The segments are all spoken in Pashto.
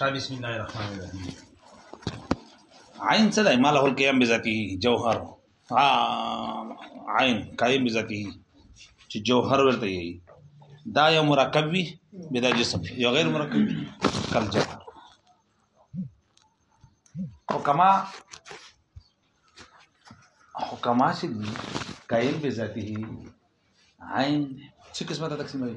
شاه بسم الله الرحمن الرحیم عین څه دی ماله القیام بذاته جوهر عین قائم بذاته چې جوهر ورته یي دا یو مرکب وي بدا جسم یو غیر مرکب کل جوهر حکما حکما چې دي قائم بذاته عین څه قسمه تقسیم وي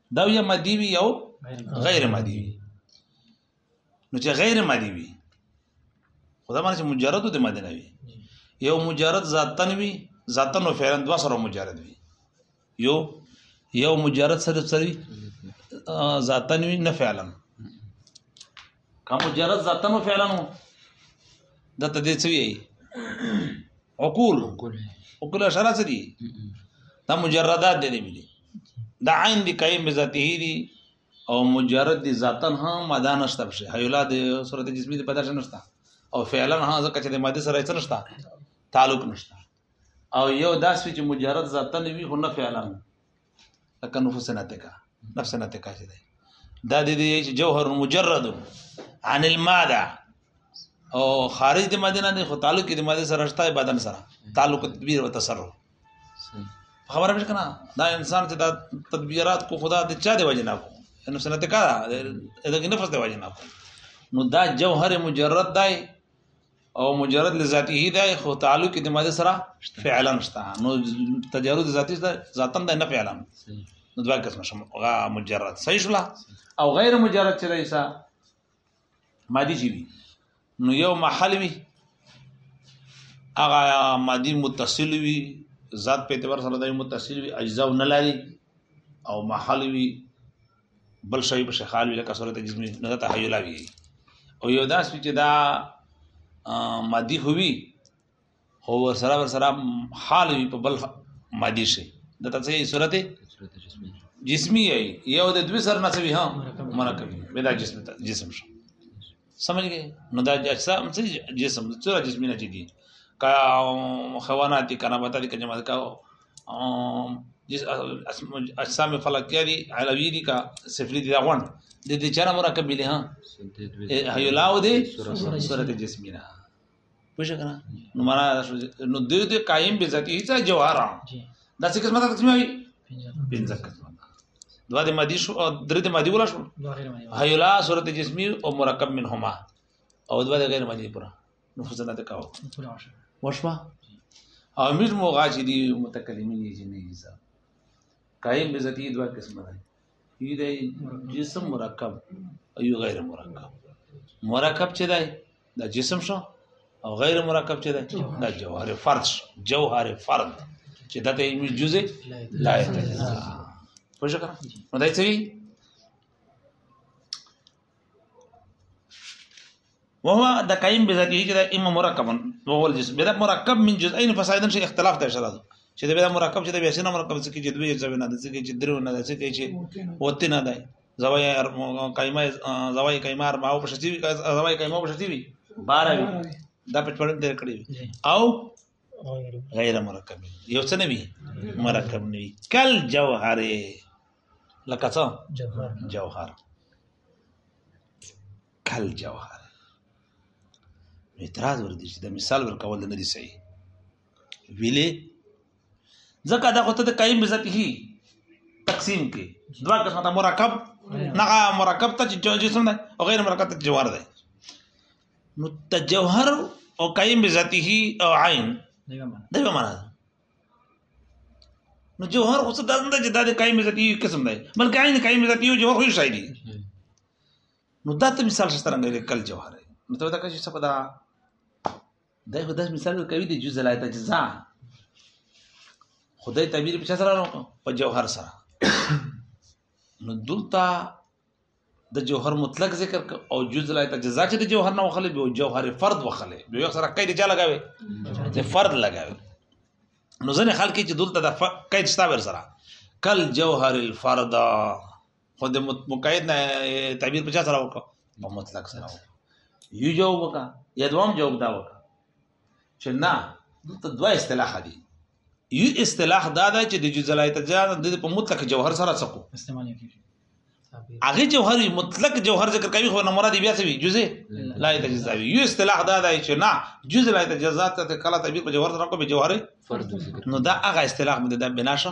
دا یو مادي وي یو غیر مادي وي نو چې غیر مادي وي خدا باندې چې مجرد د مادي نه وي یو مجرد ذاتن وي ذاتن او فعلا دوا سره مجرد وي یو یو مجرد صرف سره ذاتن وي نه فعلا که مجرد ذاتن او فعلن د ته دې څه وی عقول عقول اشاره څه دي دا مجردات دي ملي دا عین دي قائم بذاته دي او مجرد دي ذاتن هم ماده نشته بشه حیولات صورت جسمی دي پداش نشته او فعلا هم ځکه چې د ماده سره څه نشته تعلق نشته او یو داسې چې مجرد ذاتن وي خو نه فعلا لکه نفس نتکا نفس نتکا چې دی دا د دې چې جوهر مجرد عن الماده او خارج د ماده نه نه خو تعلق د ماده سره شته بدن سره تعلق تدبیر او تصرف خبره مش کنه دا انسان چې دا تدبیرات کو خدا د چا دی وجنا کو نو سنت کا دا نفس دی وجنا کو نو دا جوهر مجرد دی او مجرد لذاته ده خو تعلق د ماده سره فعلا شته نو تجرد ذاتی ذاتن ده نه فعلا نو دوه قسم شم غا مجرد صحیح شولا او غیر مجرد چې رئیسا مادي شي نو یو محل وي هغه مادي متصل وي ذات په اعتبار سره د متصل وي اجزا نه لري او محل وي بل شوی په شخال وی لکه صورت جسم نه ده تحیلا وی او یو داس چې دا مادي هوی هو سره ور سره حال وی په بل مادي شي د تاسو صورت جسمی یو د دوی سره نه سوي ها مرکب وی دا جسم جسم شو سمجھ گئے نو دا اجسام څه جسم څه جسمونه چې دي کا حیوانات دي کنه بتا دي کنه مده کا جس اجسام فلکیه دي علوی دي کا صفری دي غون د دې چره مرکب دي ها هیولاو دي صورت جسمینه پوه کنه نو معنا دا شو نو د دې قائم به ذاتی ځا جوهر دا څه قسمه تقسیم وي پنځه قسمه دوا د مادي شو او درې د مادي ولا شو هیلا صورت جسمی او مرکب منهما او دوا د غیر مادي پورا نو فزنه ته کاو وشوا او میر موغا چې دي متکلمین یې جنې حساب قائم به ذاتی دوا قسمه ده یو دی جسم مرکب او یو غیر مرکب مرکب چې دی دا جسم شو او غیر مرکب چې دی دا جوهر فرد شو جوهر فرد چې دا ته یې جزء لا یتجزا پوه شو کنه مدای څه وهو د قائم بذاته چې دا اما مرکب وهو الجسم بدا مرکب من جزئين فسائدن شي اختلاف ته اشاره چې دا مرکب چې د بیاسینه مرکب څخه چې دوی ځوی نه د څخه چې درو نه د څخه چې وته نه دی زوای قائمه زوای قائمه اربع او پښتی وی زوای قائمه او پښتی وی 12 وی دا په پړن تیر کړی او غیر مرکب یو څه نه وی مرکب نه وی کل جوهر لکه څه جوهر کل جوهر اعتراض ور دي چې د مثال ورکول نه دي صحیح ویلې ځکه دا خو ته د قائم بذاته تقسیم کې دوا قسمه ته مرکب نه مرکب ته چې جسم ده او غیر مرکب ته جوهر ده نو تجوهر او قائم بذاته او عین دغه معنا ده نو جوهر خو څه دنده چې دا د قائم بذاته قسم ده بلکې عین قائم بذاته جوهر خو شایدي نو دا ته مثال شته رنګ لیکل جوهر نو ته دا کښې څه پدا دا خو داس مثال کوي د جزء لا تجزا خدای تعبیر په سره نو په جوهر سره نو دلته د جوهر مطلق ذکر او جزء لا تجزا چې د جوهر نه وخلې به جوهر فرد وخلې به یو سره کای دی چا لگاوي د فرد لگاوي نو ځنه خلک چې دلته د کای ستابر سره کل جوهر الفرد خو د مقید نه تعبیر په چا سره وکړو په مطلق سره وکړو یو جواب وکا یا دوام جواب دا وکا چې نه دلته دوه اصطلاح دي یو اصطلاح دا ده چې د جزلای تجار د په مطلق جوهر سره څکو استعمال کیږي هغه جوهر مطلق جوهر ذکر کوي خو نه مراد بیا څه وي جزء لا تجزا وي یو اصطلاح دا دی چې نه جزء لا تجزا ته کله تعبیر په جوهر سره کوم جوهر فرد نو دا هغه اصطلاح مده دا بناشه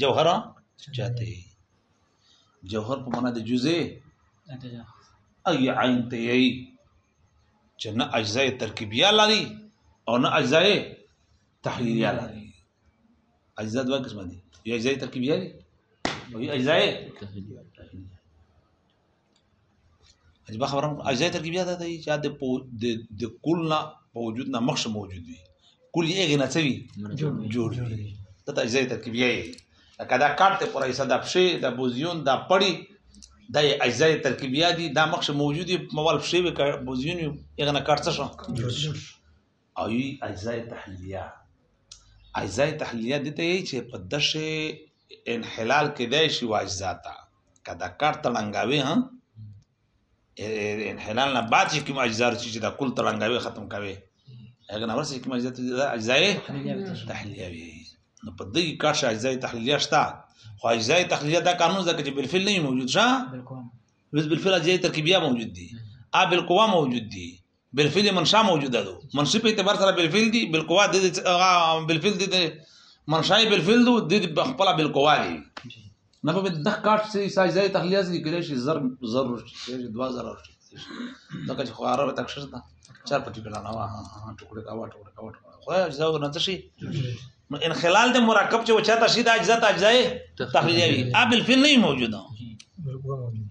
جوهر چاته جوهر په معنا د جزء اي عين ته اي چې نه اجزاء ترکیبیه لري او نه اجزاء تحلیلیه لري اجزاء دوه قسم دي یو اجزاء ترکیبیه دي او یو اجزاء تحلیلیه عجبه خبره هم اجزای ترکیبیه ده دی چې د پو د د کل نه په وجود نه مخش موجود وي کل یې غنا څه وي جوړ وي دا اجزای ترکیبیه یې لکه دا کارت ته پرای صدا پښې دا بوزیون دا پړی دا اجزای ترکیبیه دي دا مخش موجود وي موال پښې وي بوزیون وي غنا کارت څه شو او یی اجزای تحلیلیه اجزای تحلیلیه دته یی چې په دشه انحلال کې دی شي واجزا تا کدا کار تړنګاوي ها انحلال نه بعد چې کوم اجزا چې دا کل تړنګاوي ختم کوي هغه نور چې کوم اجزا اجزای تحلیلیه وي نو په دې کار شي اجزای تحلیلیه شته خو اجزای تحلیلیه دا قانون ځکه چې بالفعل نه موجود شه بالکل بالفعل اجزای ترکیبیه موجود دي ا بالقوا موجود دي بالفعل منشا موجوده ده منشي په اعتبار سره بالفعل دي بالقوا دي بالفعل دي منشای بالفعل دو د خپل بالقوا دي نه په دغه کارت سي ساجزای تخلیه سي کړي شي زر زر شي 2000 شي دا که خو عربه تکشر ده چار پټی کړه نه واه ټوکړه کا وا ټوکړه کا وا ټوکړه خو اجزا نه څه شي انخلال د مرکب چې وچا تشید اجزا تجزای تخلیه وي اب الفعل نه موجوده بالقوا موجوده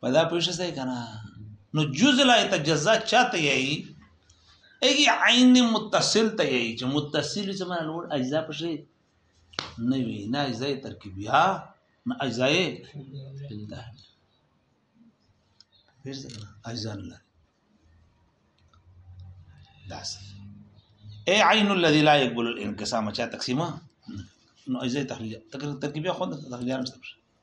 په دا پوښښ ځای کنه نو جز لا يتجزا چاته یي ایږي عین متصل ته یي چې متصل چې معنی نور اجزا پښې نه وي نه اجزا ترکیبیا نه اجزا یې بلدا پیژنه اجزا نه لري داس اي عين الذي لا يقبل الانقسام چا تقسیمه نو اجزا تحلیل ترکیبیا خو تحلیل نه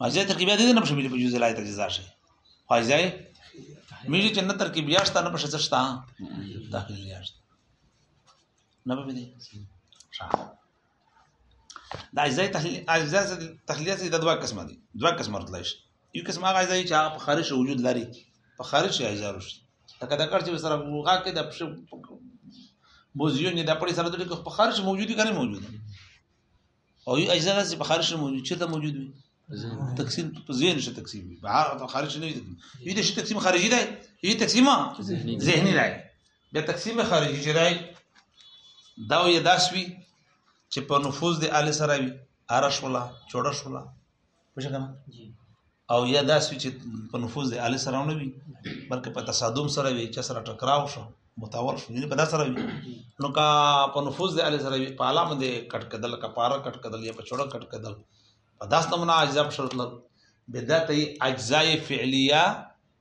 ماجه ترکیب دې نه بشمل په جزء لایت جزا شي فایزای میږي چې نه ترکیب یاشت نه بشه څشتا داخل یاشت نه به دې دا اجزای تحلیل اجزا تحلیلیه د دوه قسمه دي دوه قسمه راتلای شي یو قسم هغه اجزا چې هغه په خارج وجود لري په خارج شي اجزا وشي لکه دا کار چې سره غا کې د بوزیو نه د پړې سره د په خارج موجودي کنه موجوده او یو اجزا داسې په خارج موجود چیرته موجود وي تقسیم په ذهن شي تقسیم وي په خارج نه وي دي شي تقسیم خارجي دی یو تقسیم ذهني دی بیا تقسیم خارجي چې دی دا یو داسوي چې په نفوذ د ال سره وي ارش ولا چوڑش ولا پوه کنه او یا دا سوي چې په نفوذ د اله سره نه وي بلکې په تصادم سره وي چې سره ټکراو شو متاور شو نه په دا سره وي نو کا په نفوذ د اله سره وي په عالم دې کټ کدل کا پارا کټ کدل یا په چوره کټ کدل په داس نمونه اجزا په شرط لګ بدعت اجزا فعلیه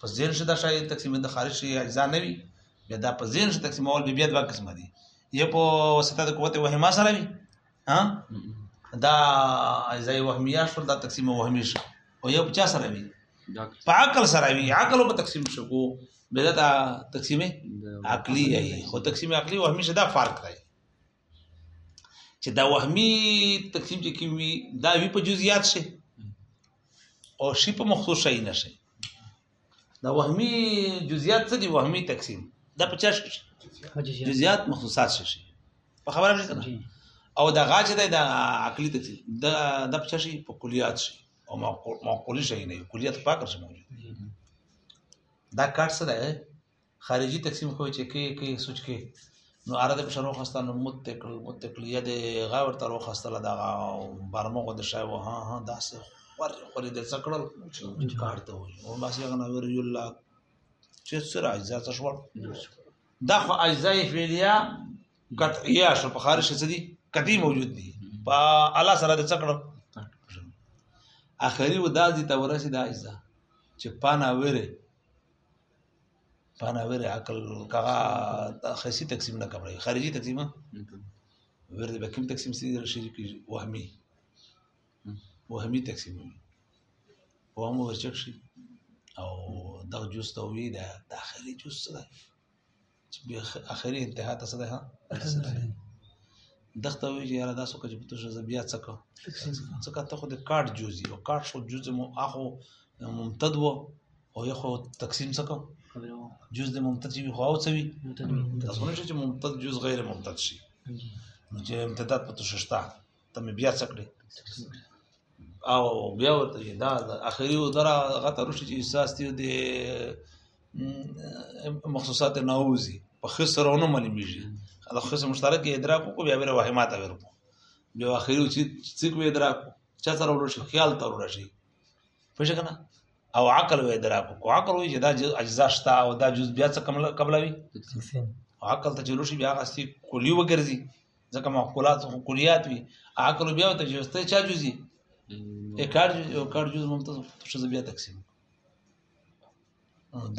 په ذهن شته شای تقسیم د خارج شي اجزا نه وي بیا دا په ذهن شته تقسیم اول بیا دوه قسمه دي یو په واسطه د قوت وهمه سره وي ها دا اجزا وهمیه شو دا تقسیم وهمی شو او یو په چا سره وي په عقل سره وي عقل په تقسیم شو کو بیا دا تقسیم عقلی ای خو تقسیم عقلی وهمی شدا فرق دی چې دا وهمي تقسیم چې کیوي دا وی په جزئیات شي او شی په مخصوص شي نه شي دا وهمي جزئیات څه دي وهمي تقسیم دا په چا شي جزئیات مخصوصات شي په خبره مې کنه او دا غاج دی دا عقلي تقسیم دا د په چا شي په کلیات شي او معقول شي نه کلیات پاک شي موجود دا کار څه دی خارجي تقسیم خو چې کې کې سوچ کې نو اره د بشرو خسته نو متقل متقل یا د غاور تر خسته لا دا برمو غو د شای و ها ها داس خور خور د څکړل چې کارته وي او ما سي غنا ور یو لا چې سره اجزا تشور دا خو اجزا فعلیه قطعیه شو په خارج څه دي کدی موجود دي په الله سره د څکړل اخري و دا دي تورسي دا اجزا چې پانا وره فانا ورد عقل کغا خاصی تقسیم نه کوي خارجي تقسیم ورد به کوم تقسیم سي شي کې وهمي وهمي تقسیم وهم ورچک شي او دا جوس ته وی دا داخلي جوس ده چې به اخري انتها ته سره رسېدلې دغه وی چې یاره تاسو کچې په توشه زبیا څه کو څه کا ته خو د کارت جزئی او کارت شو جزئی مو اخو ممتد وو او یو خو تقسیم څه کو جز د ممتد چې خو او څه وی تاسو نه چې ممتد جز غیر ممتد شي نو چې امتداد په توشه شته ته مې بیا څه کړې او بیا ورته دا اخري او درا غته رشي چې احساس دی د مخصوصات ناوزي په خسرونه منی میږي دا خسر مشترک ادراک کو بیا بیا وهمات اگر کو بیا اخري چې څه کو ادراک چا سره ورشي خیال تر ورشي پښه کنه او عقل و ادراک کو عقل وی چې دا اجزا شته او دا جز بیا څه قبلوي عقل ته چلو شي بیا غسي کلی وګرځي ځکه معقولات خو کلیات وي عقل بیا ته جوسته چا جزي یې کار یو کار جز ممتاز څه بیا تقسیم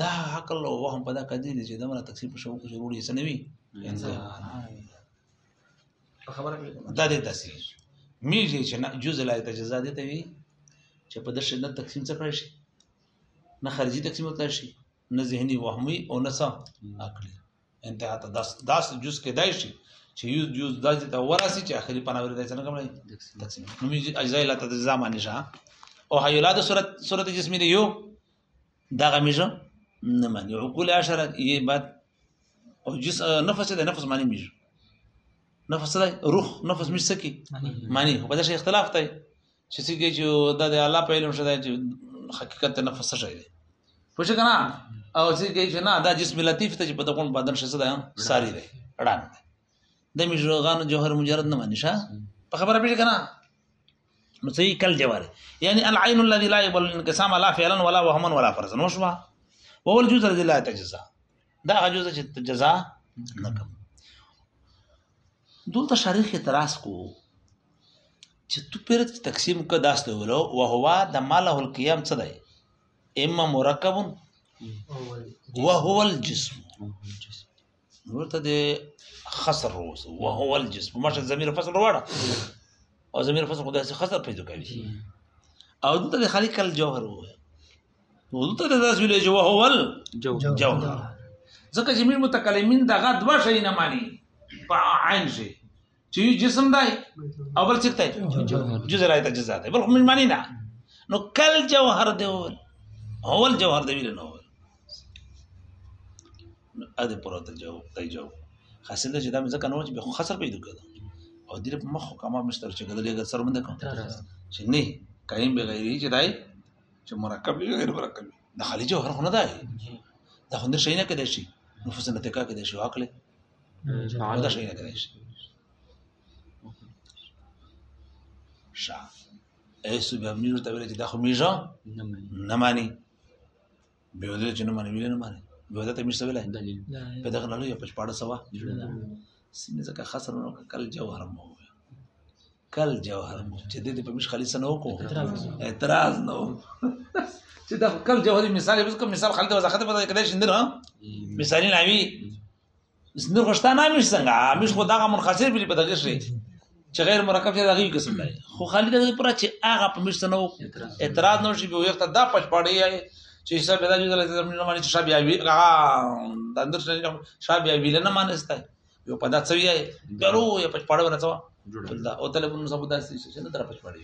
دا عقل او وهم په دا کدي چې دمره تقسیم په شوق کې وروړي سنوي خبره دا دې تاسو میږي چې جز لا تجزا دي ته وي چې په دشه نه تقسیم څه کړی شي نه خارجي تقسیم ورته شي نه ذهني وهمي او نه څه عقلي انتها ته داس داس جز کېدای شي چې یو یو داسې ته وراسي چې اخري پناه ورته څنګه کوي تقسیم نو می اجزا لا تجزا معنی شه او حیولات صورت صورت جسمی دی یو دا غمیجه نه معنی عقول عشره یې بعد او جس نفس ده نفس معنی میجه نفس ده روح نفس مش سکی معنی هو دا شی اختلاف دی چې څنګه چې دا د الله په علم شته چې حقیقت نه فسه شي دی پوه شو کنه او چې کې چې نه دا جسم لطیف ته چې په دغون بدن شې ده ساری دی اړان دی د میژغان جوهر مجرد نه مانی شه په خبره پېژ کنه نو صحیح کل جوار یعنی العين الذي لا يقبل الانقسام لا فعلا ولا وهما ولا فرضا نو شو وول جزء الذي لا تجزا دا عجوز چې جزا نه کوم دلته شریخ اعتراض کو چې تو پرد تقسیم کو داس دی ولو او هو د ماله القيام څه دی اما مرکب او هو الجسم ورته د خسر روز او هو الجسم ماشه ضمیر فصل وروړه او ضمیر فصل خدای سي خسر پیدا کوي او دلته خالق الجوهر وو نو دلته د داس ویلې جو هو ول جو ځکه چې موږ متکلمین دغه دوا شي نه مانی په عین شي چې جسم دی او بل څه دی جزء راځي ته جزء دی بل موږ مانی نه نو کل جوهر دی ول هو ول جوهر دی ویل نو ول اده پروت جو دی جو خاصه ده چې دا مې ځکه نو چې به خسر پیدا کړو او دې په مخ کومه مستر چې ګدلې ګر سر باندې کوم چې نه کایم به غیري چې دای چې مرکب وي غیر مرکب وي د خالي جوهر خو نه دی دا خوندر شي نه کېدای شي نفوس نه تکا کېدای شي عقل دا شي نه کېدای شي شا ایسو به امنیو ته ویل چې دا خو میژه نه مانی به دې چې نه مانی ویل نه مانی به دې ته مشته ویل دلیل په دغه لړۍ په پاړه سوا سینې ځکه خسر نو کل جوهر مو کل جوهر مو چې دې په مش خالص نه وکړو اعتراض نه چې دا کل جوهري مثال به کوم مثال خالد وزخته په کده شندره مثالي ناوي نو غشتان همیش څنګه همیش خو دغه منخسر بلی په دغه شي چې غیر مرکب چې دغه قسم دی خو خالي دغه پر چې هغه په مشته نو اعتراض نو شي به وخت دا پښ پړی چې حساب دا جوړ لته زمين نه مانی چې شابه وی هغه د اندر شابه وی نه مانسته یو په دا څه وی درو یې پښ پړ ورته جوړ دا او طالبونو سبدا سي چې نه در پښ پړی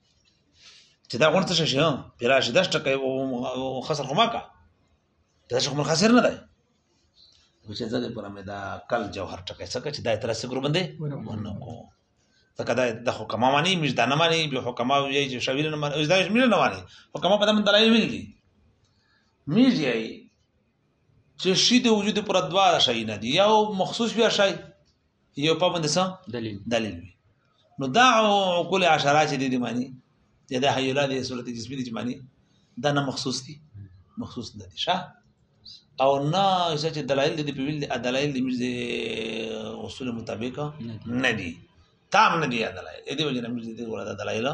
چې دا غونډه څه شي ها پیرا شي دشت کوي او خسر خما کا دا شي کوم خسر نه دی چې زده پر مې دا کل جوهر ټکه څه چې دا تر څه ګروپ باندې ونه کو ته کدا د حکما معنی مش دانه معنی به حکما وي چې شویل نه معنی دا مش نه معنی حکما په دم دلایل ویلي مش یې چې شي د وجود پر دوا شي نه دی یو مخصوص بیا شي یو په باندې څه دلیل دلیل وي نو دا عقول عشره چې دي معنی چې دا حیولا دي صورت جسمی دي معنی دا نه مخصوص دي مخصوص نه دي شه او نه چې دلایل دي په ویل دلایل دي اصول مطابق نه دي تام نه دی یادلای د دې وجه نه موږ دې ولا دلایل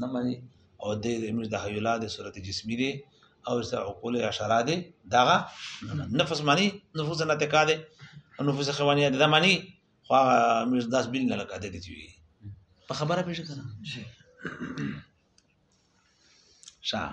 نه مانی او دې موږ د حیولا د صورت جسمی دی او سره عقول اشاره دی دغه نفس معنی نفوس نه تکا دی نفوس خوانی د معنی خو موږ داس بل نه لکه دې دی په خبره پېښه کړه شاه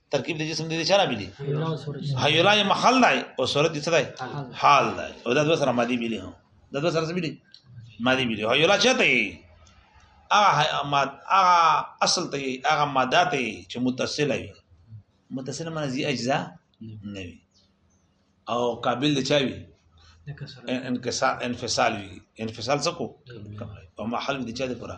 ترکیب د جسم د دې چاره بلی حیولا یې محل دی او صورت یې څه دی حال دی او دا دوه سره مادي بلی هم دا دوه سره څه بلی مادي بلی حیولا چاته یې هغه ماد هغه اصل ته هغه ماده ته چې متصله وي متصله معنی زی اجزا نه وي او قابل دی چاوي انکسار انفصال وي انفصال څه کو او محل دی چا دی پورا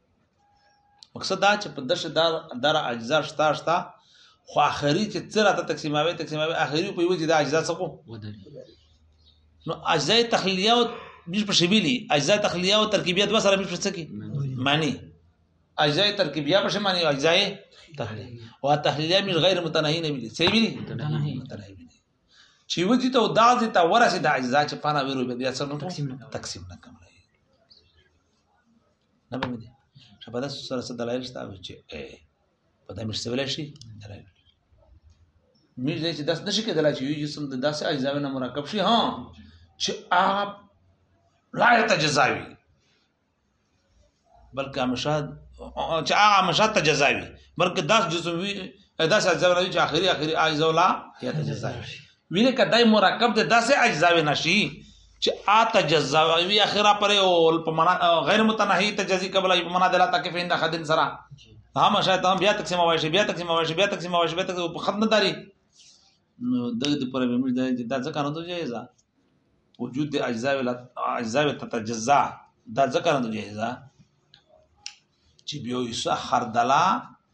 مقصد دا چې په دشه دار دار اجزا شتا شتا خو اخري چې څه راته تقسیماوي تقسیماوي اخري په یو چې دا اجزا څه کو نو اجزا تخلیه او مش په شبيلي اجزا تخلیه او ترکیبیه دوه سره مش په څه کې معنی اجزا ترکیبیه په شمعنی او اجزا تخلیه او تخلیه مش غیر متناهی نه ویلي څه ویلي متناهی چې وځي ته دا ځي ته ورسې د اجزا چې پانا ویرو بیا څه نو تقسیم نه کوي نه به مې دي چې په داسې سره څه دلایل شته چې په دا مې سویل شي دلایل مې دې چې داس نشي کېدلای چې یو جسم د داسې اجزاوې نه مرکب شي ها چې هغه لا يتجزاوي بلکې همیشه چې هغه همیشه تجزاوي بلکې داس جسم وي داس اجزاوې چې اخري اخري اجزاولا يتجزاوي وینه که دای مرکب د داسې اجزاوې نشي چې ا تجزا وی اخره پر او په معنا غیر متناهی تجزی قبل په معنا دلاته کې فین د خدن سره هم شاید هم بیا تقسیم وایي بیا تقسیم وایي بیا تقسیم وایي بیا تقسیم په ختم داري نو دغه د پر به موږ د ځکه نه دوی جایزه وجود د اجزا ولا اجزا تتجزا دا ځکه نه دوی جایزه چې بیا یې سحر دلا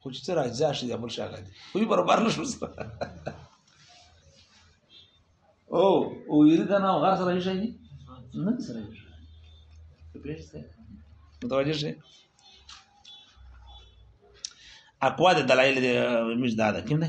خو چې څه راځه شي د بل شاګه دي خو یې برابر نه شو سره او او یې دا نه غر سره شي نه سره شي په پېښ څه متوجه شي اقوا د دلایل د مش داده کینه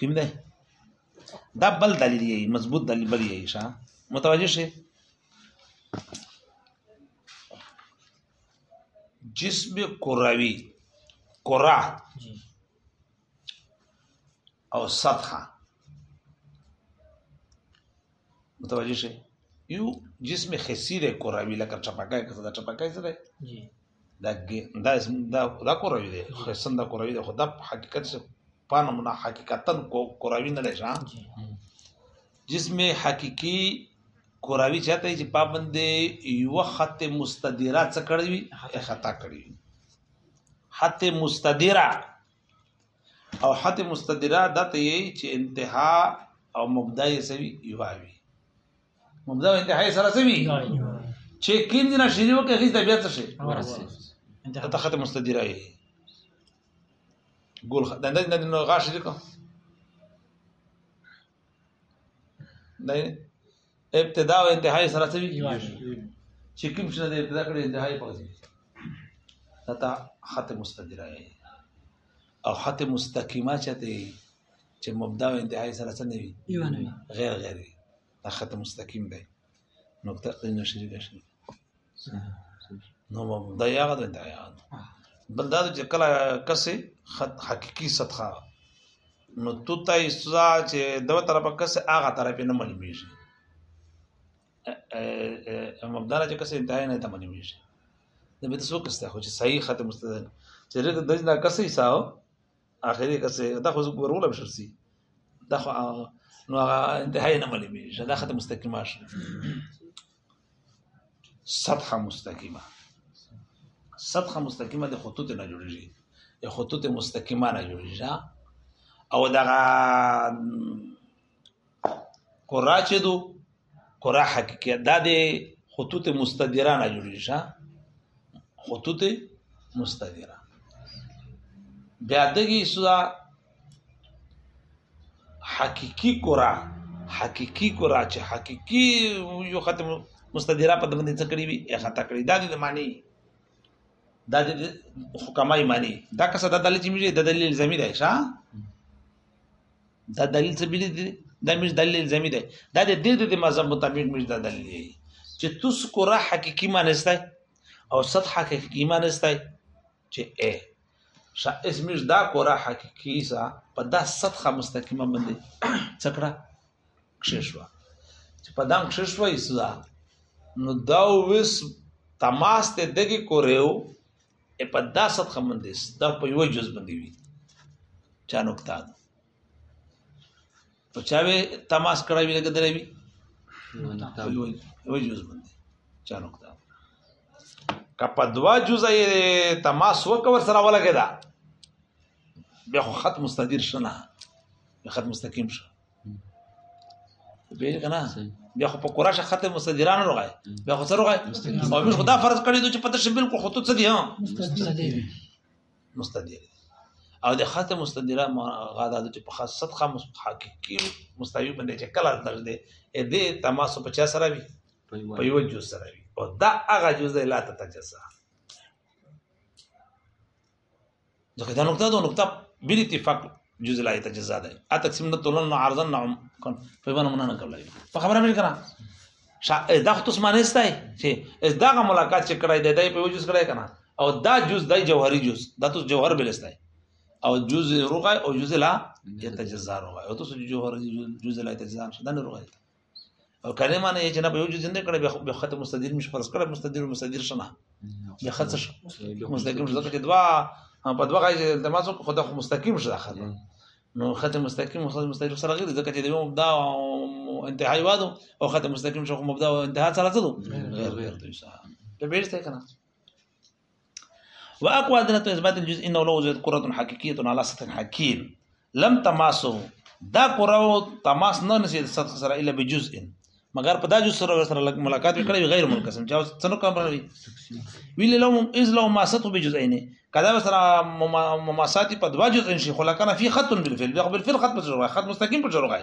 کوم دی دا بل دلیل یې مضبوط دلیل بل یې ښا متوجه شئ جسم کروي کرا او سطحه متوجه شئ یو جسم حسی دی کروي لکه ټپکای که دا ټپکای څه دی دا دا دا دا کروي دی حسن دا کروي دی خو دا حقیقت څه پانه منا حقیقتا کروي نه دی ښا جسم حقيقي کروي چاته چې پابند یو خط مستدیره څه کړی وي خطا کړی حتی مستدیره او حد مستدره دته یی چې انتها او مبدا یې سوي یواوي مبدا او انتها یې سره سوي چې کیم دینه شری وکړي هیڅ بیا څه شي ورسې انتها ته حد مستدره یې ګول خدای نه نه غاښ دې کوم د ابتدا او انتهای سره څه ویږي چې کوم چې د ابتدا کړي انتهای پوځي تا خط مستدیره او خط مستقیمه چته چې مبدا او انتهای سره څه نه وي غیر غیر دا خط مستقیم دی نقطه دې نشری ده شي نو دا یاد ده دا یاد بل دا چې کله کسي خط حقيقي سطحه نو تو ته استزا چې دوه طرفه کسي هغه طرفه نه ملي بيږي مبدار چې کسي انتهای نه ته ملي بيږي د به تاسو کسته خو چې صحیح خط مستدل چې رګ دجنا کسي ساو اخري کسه دا خو ورول بشر سي دا خو نو هغه انتهای نه ملي مي دا خته مستقیمه شي سطح مستقیمه سطح مستقیمه د خطوط نه جوړیږي د خطوط مستقیمه نه جوړیږي او دا کورا چې دو کورا حقیقت دا دی خطوط مستدیره نه جوړی شه خطوط مستدیره بیا دغه سودا حقیقی کورا حقیقی کورا چې حقیقی یو ختم مستدیره په دمن څه کړی وي یا خطا کړی دا دې معنی دا دې حکمای معنی دا کسه د دلیل چې موږ د دلیل زمي دی ښا دا دلیل څه بلی دی دا مش دلیل زمي دی دا د دې د مذهب مطابق مش دا دلیل دی چې تذکر حقيقي معنی استای او سطح حقيقي معنی استای چې ا شا اسمش دا کورا حقيقي سا په دا سطح مستقيمه باندې څکړه کښښوا چې په دام کښښوا ایسا نو دا وس تماس ته دګي کوریو په دا سطح باندې دا په یو جز باندې وي چا نقطه ده نو چا به تماس کړی وي لکه درې وي یو جز باندې چا نقطه کپا دوا جزء تماس وکور سره ولګی دا بیا خط مستدیر شنه خط مستقیم شنه به کنه بیا خو په قراشه خاطر مستدیران روغای بیا خو سره روغای او موږ خدا فرض کړی چې پته شبل کو خطوط څه دی ها مستدیر او د خاطر مستدیره غاده د په خاص صدقه حقيقي مستوي باندې چې کله درځ دی اې دې تماس په چا سره وي په یو جو سره وي او دا هغه جزء لا تتجزا ځکه دا نقطه دا نقطه بل اتفاق جز لا يتجزا ده ا تقسیم د تولن نو عرضن نو کن په باندې مونږ نه کولای په خبره مې کړه شا دا خصوص معنی ستای چې از دا ملاقات چې کړای دی دای په وجوز کړای کنه او دا جز دای جوهری جز دا تو جوهر بل ستای او جز روغه او جز لا يتجزا روغه او تو جوهر جز لا يتجزا شدن روغه او کله معنی یې جناب یو جزنده کړه به خط مستدیر مش فرض کړه مستدیر مستدیر شنه به خط مستقیم شته چې دوا په دوا غي التماس خو د مستقیم شته خط نو خط مستقیم خط مستقیم سره غیر ځکه چې د مبدا انتهای وادو او خط مستقیم شو مبدا او انتها سره څه دو غیر غیر دوی سره ته بیرته کنه واقوى ادله اثبات الجزء انه لو زيد كره حقيقيه على سطح حكيم لم تماسه دا کره تماس نه نسی سطح سره الا بجزء مګر په دا جزء سره سره ملاقات وکړي غیر منقسم چې څنو کوم راوي ویل لو از لو ما سطح بجزئين کدا سره مماسات په دوا جزء شي خلقنا في خط بالفعل بالفعل خط مستقيم بالجرغه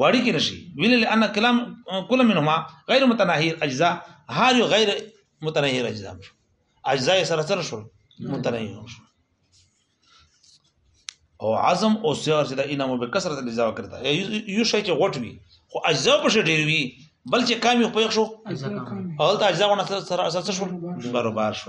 وړي کې نشي ویل لأن کلام کل منهما غیر متناهی اجزاء هر یو غیر متناهی اجزاء اجزاء سره سره شو متناهی شو او عزم او سیار چې د انامو به کثرت الاجزاء کرتا یو شی چې غټ وي خو اجزاء په شی ډیر وي بل چې کم یو پېښ شو اول ته اجزاء ونه سره سره شو برابر شو